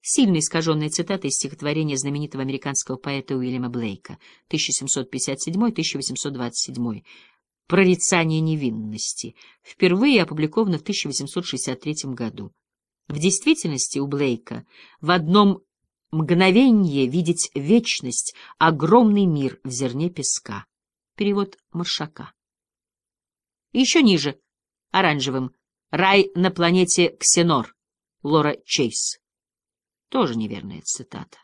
сильно искаженная цитата из стихотворения знаменитого американского поэта Уильяма Блейка 1757-1827 «Прорицание невинности», впервые опубликовано в 1863 году. В действительности у Блейка в одном мгновенье видеть вечность, огромный мир в зерне песка. Перевод Маршака. Еще ниже, оранжевым, рай на планете Ксенор, Лора Чейз. Тоже неверная цитата.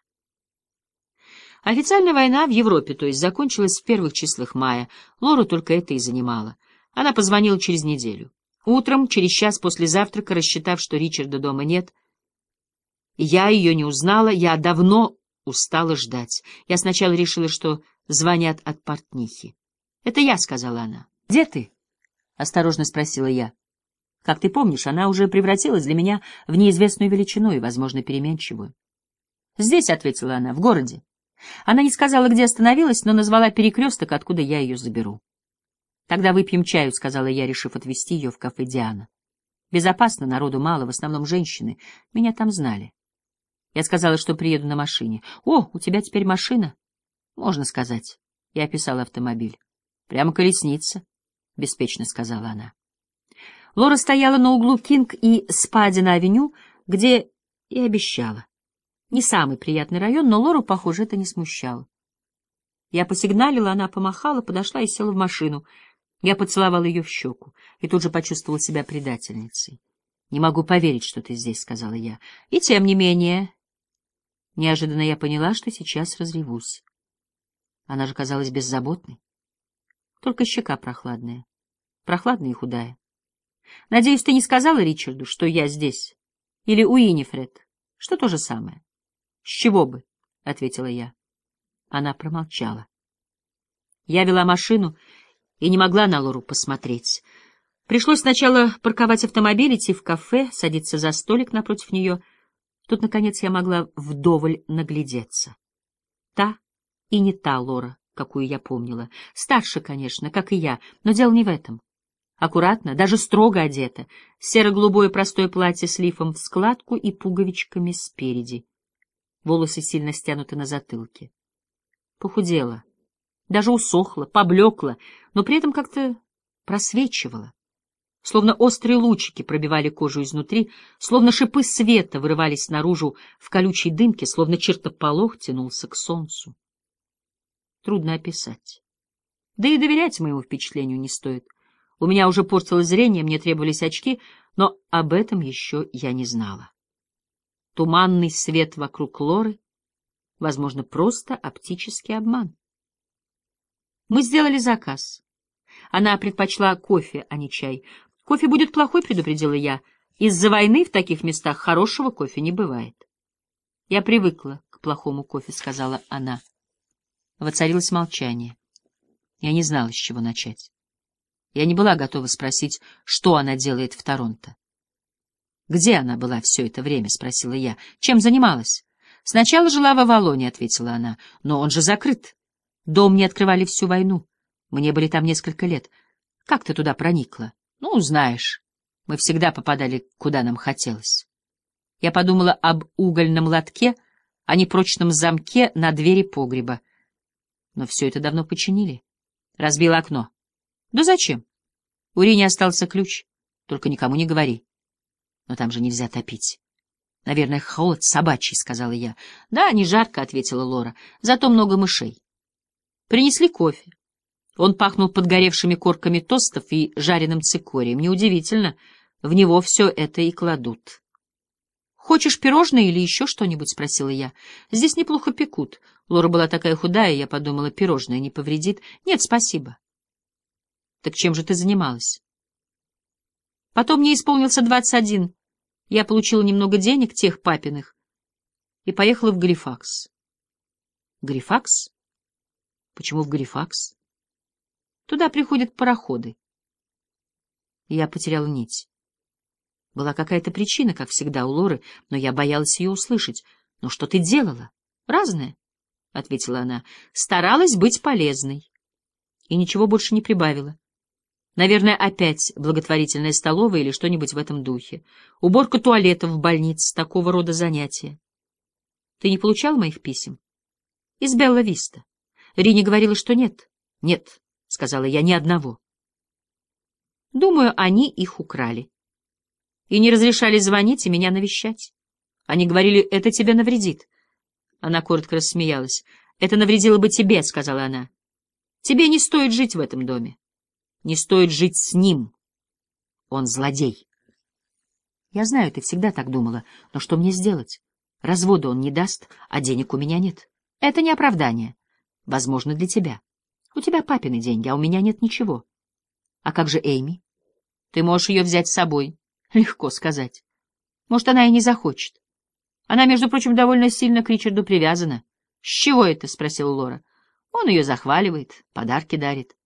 Официальная война в Европе, то есть, закончилась в первых числах мая. Лору только это и занимало. Она позвонила через неделю. Утром, через час после завтрака, рассчитав, что Ричарда дома нет, я ее не узнала, я давно устала ждать. Я сначала решила, что звонят от портнихи. — Это я, — сказала она. — Где ты? — осторожно спросила я. Как ты помнишь, она уже превратилась для меня в неизвестную величину и, возможно, переменчивую. — Здесь, — ответила она, — в городе. Она не сказала, где остановилась, но назвала перекресток, откуда я ее заберу. — Тогда выпьем чаю, — сказала я, решив отвезти ее в кафе «Диана». Безопасно, народу мало, в основном женщины. Меня там знали. Я сказала, что приеду на машине. — О, у тебя теперь машина? — Можно сказать. Я описала автомобиль. — Прямо колесница, — беспечно сказала она. Лора стояла на углу Кинг и Спадина-авеню, где и обещала. Не самый приятный район, но Лору, похоже, это не смущало. Я посигналила, она помахала, подошла и села в машину. Я поцеловала ее в щеку и тут же почувствовала себя предательницей. — Не могу поверить, что ты здесь, — сказала я. — И тем не менее... Неожиданно я поняла, что сейчас разревусь. Она же казалась беззаботной. Только щека прохладная. Прохладная и худая. Надеюсь, ты не сказала Ричарду, что я здесь? Или Уинифред? Что то же самое? С чего бы? — ответила я. Она промолчала. Я вела машину и не могла на Лору посмотреть. Пришлось сначала парковать автомобиль, идти в кафе, садиться за столик напротив нее. Тут, наконец, я могла вдоволь наглядеться. Та и не та Лора, какую я помнила. Старше, конечно, как и я, но дело не в этом аккуратно, даже строго одета, серо-голубое простое платье с лифом в складку и пуговичками спереди. Волосы сильно стянуты на затылке. Похудела, даже усохла, поблекла, но при этом как-то просвечивала. Словно острые лучики пробивали кожу изнутри, словно шипы света вырывались наружу в колючей дымке, словно чертополох тянулся к солнцу. Трудно описать. Да и доверять моему впечатлению не стоит. У меня уже портилось зрение, мне требовались очки, но об этом еще я не знала. Туманный свет вокруг Лоры, возможно, просто оптический обман. Мы сделали заказ. Она предпочла кофе, а не чай. Кофе будет плохой, предупредила я. Из-за войны в таких местах хорошего кофе не бывает. Я привыкла к плохому кофе, сказала она. Воцарилось молчание. Я не знала, с чего начать. Я не была готова спросить, что она делает в Торонто. «Где она была все это время?» — спросила я. «Чем занималась?» «Сначала жила в Авалоне», — ответила она. «Но он же закрыт. Дом не открывали всю войну. Мне были там несколько лет. Как ты туда проникла?» «Ну, знаешь, мы всегда попадали, куда нам хотелось». Я подумала об угольном лотке, о непрочном замке на двери погреба. Но все это давно починили. Разбила окно. Да зачем? У Рини остался ключ. Только никому не говори. Но там же нельзя топить. Наверное, холод собачий, — сказала я. Да, не жарко, — ответила Лора. Зато много мышей. Принесли кофе. Он пахнул подгоревшими корками тостов и жареным цикорием. Неудивительно, в него все это и кладут. «Хочешь пирожное или еще что-нибудь?» — спросила я. «Здесь неплохо пекут». Лора была такая худая, я подумала, пирожное не повредит. «Нет, спасибо». Так чем же ты занималась? Потом мне исполнился двадцать один. Я получила немного денег, тех папиных, и поехала в Галифакс. Галифакс? Почему в Галифакс? Туда приходят пароходы. Я потеряла нить. Была какая-то причина, как всегда у Лоры, но я боялась ее услышать. «Ну что ты делала?» «Разное», — ответила она. «Старалась быть полезной». И ничего больше не прибавила. Наверное, опять благотворительная столовая или что-нибудь в этом духе. Уборка туалетов в больнице, такого рода занятия. Ты не получал моих писем? Из Белла Виста. Рини говорила, что нет. Нет, — сказала я, — ни одного. Думаю, они их украли. И не разрешали звонить и меня навещать. Они говорили, это тебе навредит. Она коротко рассмеялась. Это навредило бы тебе, — сказала она. Тебе не стоит жить в этом доме. Не стоит жить с ним. Он злодей. Я знаю, ты всегда так думала, но что мне сделать? Развода он не даст, а денег у меня нет. Это не оправдание. Возможно, для тебя. У тебя папины деньги, а у меня нет ничего. А как же Эйми? Ты можешь ее взять с собой. Легко сказать. Может, она и не захочет. Она, между прочим, довольно сильно к Ричарду привязана. — С чего это? — спросила Лора. — Он ее захваливает, подарки дарит. —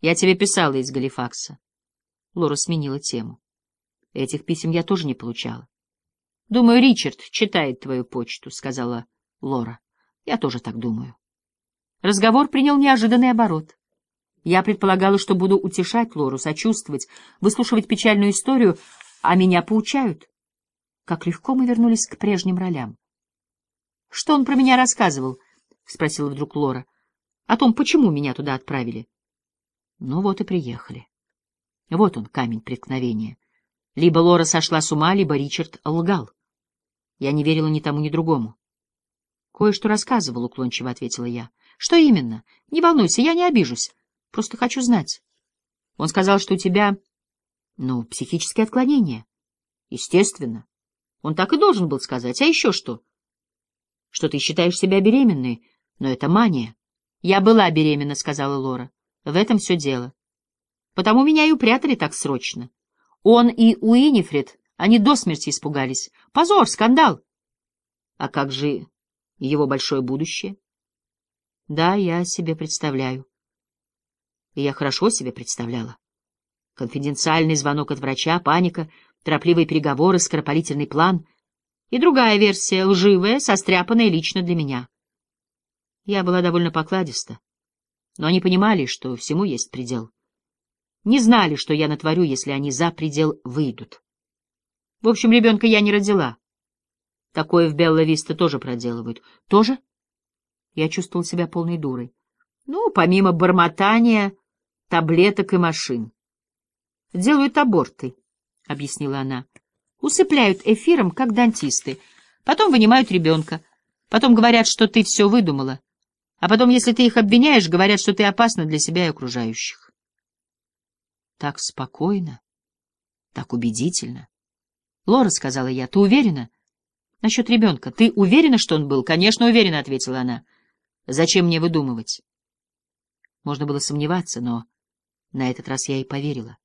Я тебе писала из Галифакса. Лора сменила тему. Этих писем я тоже не получала. — Думаю, Ричард читает твою почту, — сказала Лора. — Я тоже так думаю. Разговор принял неожиданный оборот. Я предполагала, что буду утешать Лору, сочувствовать, выслушивать печальную историю, а меня поучают. Как легко мы вернулись к прежним ролям. — Что он про меня рассказывал? — спросила вдруг Лора. — О том, почему меня туда отправили. Ну вот и приехали. Вот он, камень преткновения. Либо Лора сошла с ума, либо Ричард лгал. Я не верила ни тому, ни другому. — Кое-что рассказывал, — уклончиво ответила я. — Что именно? Не волнуйся, я не обижусь. Просто хочу знать. Он сказал, что у тебя... Ну, психические отклонения. Естественно. Он так и должен был сказать. А еще что? Что ты считаешь себя беременной, но это мания. Я была беременна, сказала Лора. В этом все дело. Потому меня и упрятали так срочно. Он и Уинифред, они до смерти испугались. Позор, скандал. А как же его большое будущее? Да, я себе представляю. И я хорошо себе представляла. Конфиденциальный звонок от врача, паника, торопливые переговоры, скоропалительный план. И другая версия, лживая, состряпанная лично для меня. Я была довольно покладиста. Но они понимали, что всему есть предел. Не знали, что я натворю, если они за предел выйдут. В общем, ребенка я не родила. Такое в Белла-Виста тоже проделывают. Тоже? Я чувствовал себя полной дурой. Ну, помимо бормотания таблеток и машин. Делают аборты, — объяснила она. Усыпляют эфиром, как дантисты. Потом вынимают ребенка. Потом говорят, что ты все выдумала. А потом, если ты их обвиняешь, говорят, что ты опасна для себя и окружающих. Так спокойно, так убедительно. Лора, — сказала я, — ты уверена? Насчет ребенка. Ты уверена, что он был? Конечно, уверена, — ответила она. Зачем мне выдумывать? Можно было сомневаться, но на этот раз я и поверила.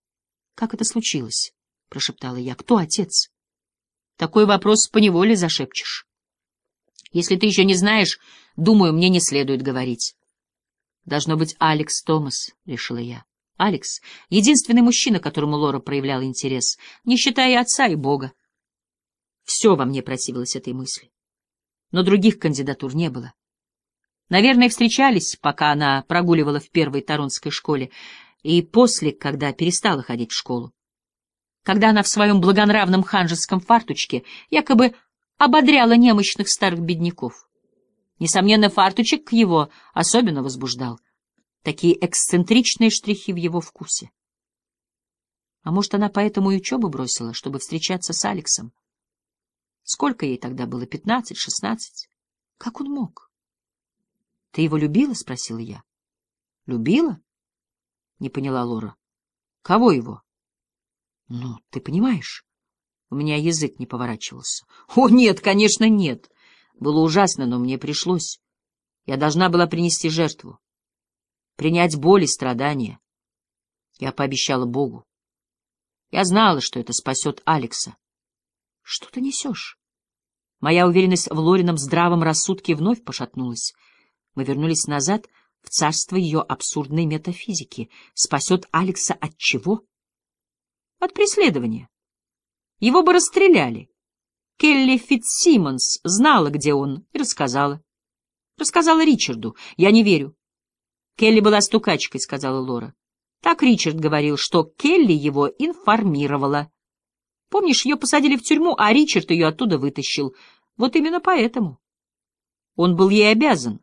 — Как это случилось? — прошептала я. — Кто отец? — Такой вопрос поневоле зашепчешь. Если ты еще не знаешь, думаю, мне не следует говорить. — Должно быть Алекс Томас, — решила я. Алекс — единственный мужчина, которому Лора проявляла интерес, не считая отца и Бога. Все во мне противилось этой мысли. Но других кандидатур не было. Наверное, встречались, пока она прогуливала в первой Торонской школе, и после, когда перестала ходить в школу. Когда она в своем благонравном ханжеском фартучке якобы ободряла немощных старых бедняков. Несомненно, фартучек его особенно возбуждал. Такие эксцентричные штрихи в его вкусе. А может, она поэтому и учебу бросила, чтобы встречаться с Алексом? Сколько ей тогда было? Пятнадцать, шестнадцать? Как он мог? — Ты его любила? — спросила я. — Любила? — не поняла Лора. — Кого его? — Ну, ты понимаешь. У меня язык не поворачивался. — О, нет, конечно, нет. Было ужасно, но мне пришлось. Я должна была принести жертву. Принять боль и страдания. Я пообещала Богу. Я знала, что это спасет Алекса. — Что ты несешь? Моя уверенность в Лорином здравом рассудке вновь пошатнулась. Мы вернулись назад в царство ее абсурдной метафизики. Спасет Алекса от чего? От преследования. Его бы расстреляли. Келли Фитсимонс знала, где он, и рассказала. Рассказала Ричарду. Я не верю. Келли была стукачкой, сказала Лора. Так Ричард говорил, что Келли его информировала. Помнишь, ее посадили в тюрьму, а Ричард ее оттуда вытащил. Вот именно поэтому. Он был ей обязан.